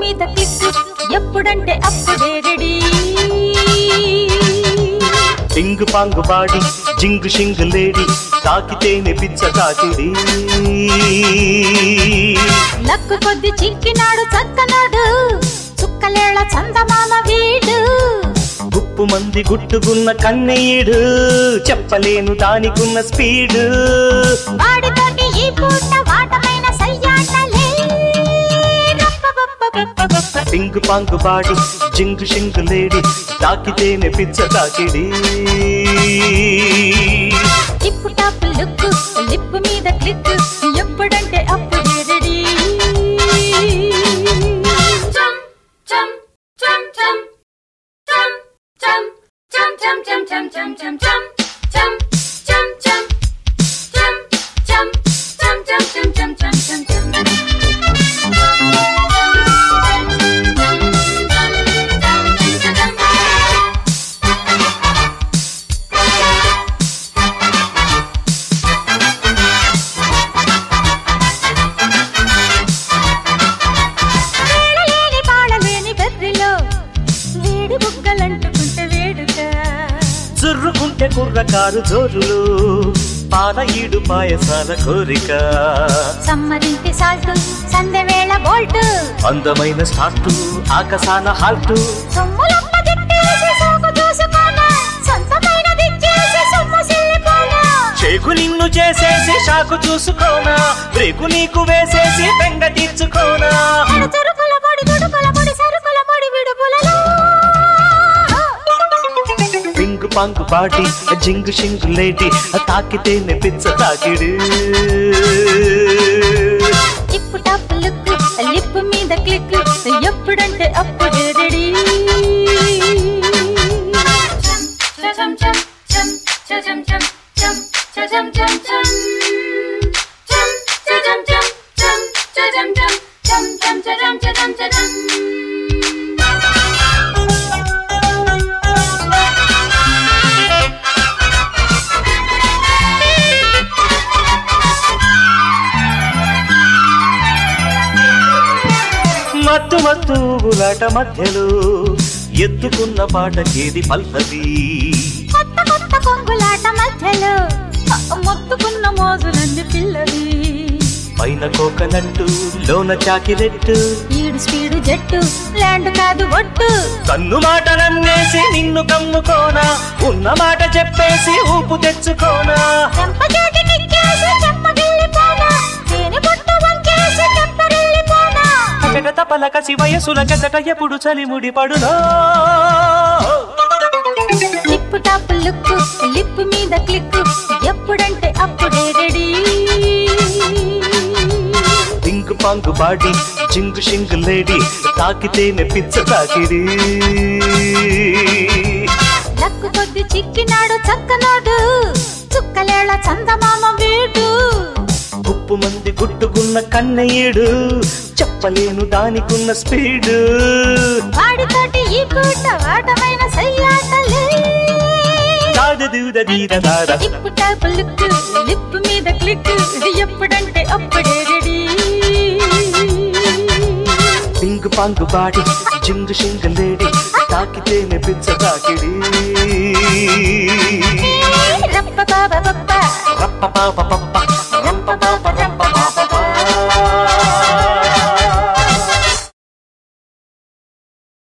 మీద ఎప్పుడంటే అప్పుడే రెడీ. టింగు పాంగు బాడి జింగు షింగు లేడి తాకితేనే పిచ్చ తాకిడి. లక్కు కొద్ది చిక్కినాడు చక్కనాడు చుక్కలేళ చందమామ వీడు. గుప్పు మంది గుట్టుకున్న కన్నయ్యడు చెప్పలేను దానికున్న స్పీడు. వాడితోటి ఈ పూట వాటమైన సయ్యాటలే టింగు పాంగు బాడి జింగు షింగు లేడి తాకితేనే పిచ్చ తాకిడి టిప్పు టాప్ లుక్ లిప్ మీద క్లిక్ ఎప్పుడంటే అప్పుడే ready Jump, jump, jump, jump, jump, jump, jump, jump, jump, jump, jump, jump, కుర్రకారు జోరులు పాల ఈడు పాయసాల కోరిక. సమ్మరింటి సాల్ట్ సందె వేళ బోల్ట్. అందమైన స్టార్టు ఆకసాన హాల్టు. చేకు నిన్ను చేసేసి షాకు చూసుకోనా బ్రేకు నీకు వేసేసి బెంగ తీర్చుకోనా. పాంగు బాటి జింగు షింగు లేటి తాకితేనే పిచ్చ తాకిడు. ఎప్పుడంటే అప్పుడు రెడీ. చం చం చం చం. మత్తు మత్తు ఊగులాట మధ్యలో ఎత్తుకున్న పాటకేది పల్లవి కొత్త కొత్త కొంగులాట మధ్యలో మొత్తుకున్న మోజులన్నీ పిల్లవి. పైన కోకనట్టు లోన చాకిరెట్టు ఈడు స్పీడు జట్టు ల్యాండ్ కాదు ఒట్టు. కన్ను మాట నన్నేసి నిన్ను కమ్ముకోనా. ఉన్న మాట చెప్పేసి ఊపు తెచ్చుకోనా. అకట తపల కసి వయసుల గదట ఎప్పుడు చలిముడి పడునో లిప్పు టాప్ లుక్ లిప్ మీద క్లిక్ ఎప్పుడంటే అప్పుడే రెడీ. పింక్ పాంగు బాడి జింగు షింగు లేడి తాకితేనే పిచ్చ తాకిడి. లక్కు కొద్ది చిక్కినాడు చక్కనాడు చుక్కలేళ చందమామ వీడు. ఉప్పు మంది గుట్టుకున్న కన్నయ్యడు చెప్పలేను దానికున్న స్పీడు. వాడితోటి ఈ పూట సయ్యాటలే. లుక్ లిప్ మీద క్లిక్ ఎప్పుడంటే అప్పుడే రెడీ. పింక్ పాంగు బాడి జింగు షింగు లేడి తాకితేనే పిచ్చ తాకిడి. రప్ప బాబా బప్ప రప్ప పాప పప్ప.